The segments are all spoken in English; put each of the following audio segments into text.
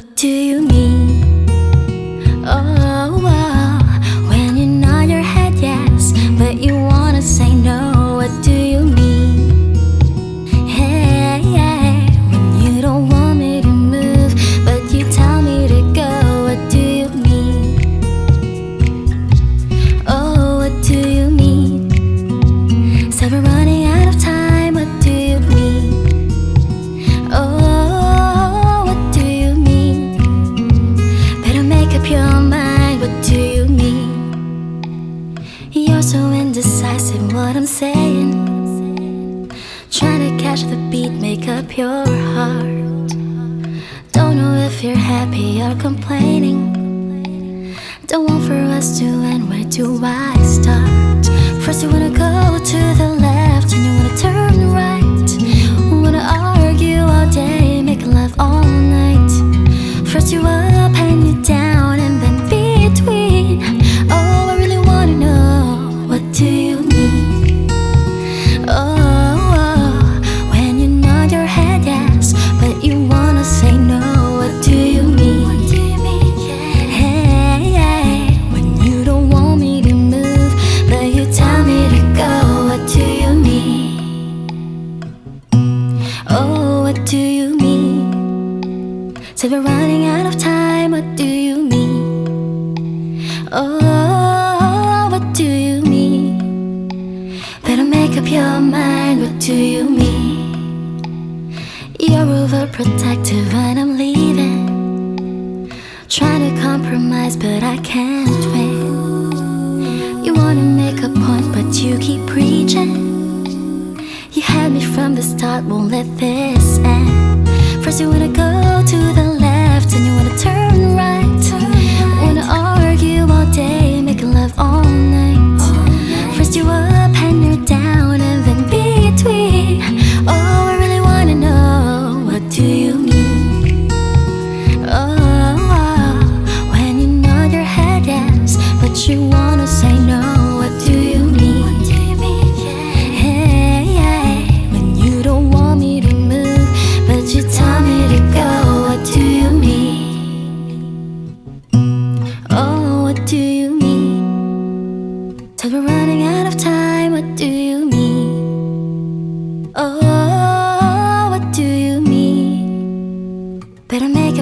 What do you saying Trying to catch the beat, make up your heart Don't know if you're happy or complaining Don't want for us to end, where do I start? First you wanna go to the If we're running out of time, what do you mean? Oh, what do you mean? Better make up your mind, what do you mean? You're overprotective when I'm leaving Trying to compromise but I can't win You wanna make a point but you keep preaching You had me from the start, won't let this end First you wanna go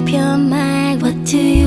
your mind, what do you?